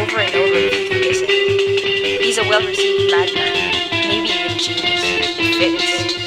over and over if. He's a well-received madman, maybe even a genius. It.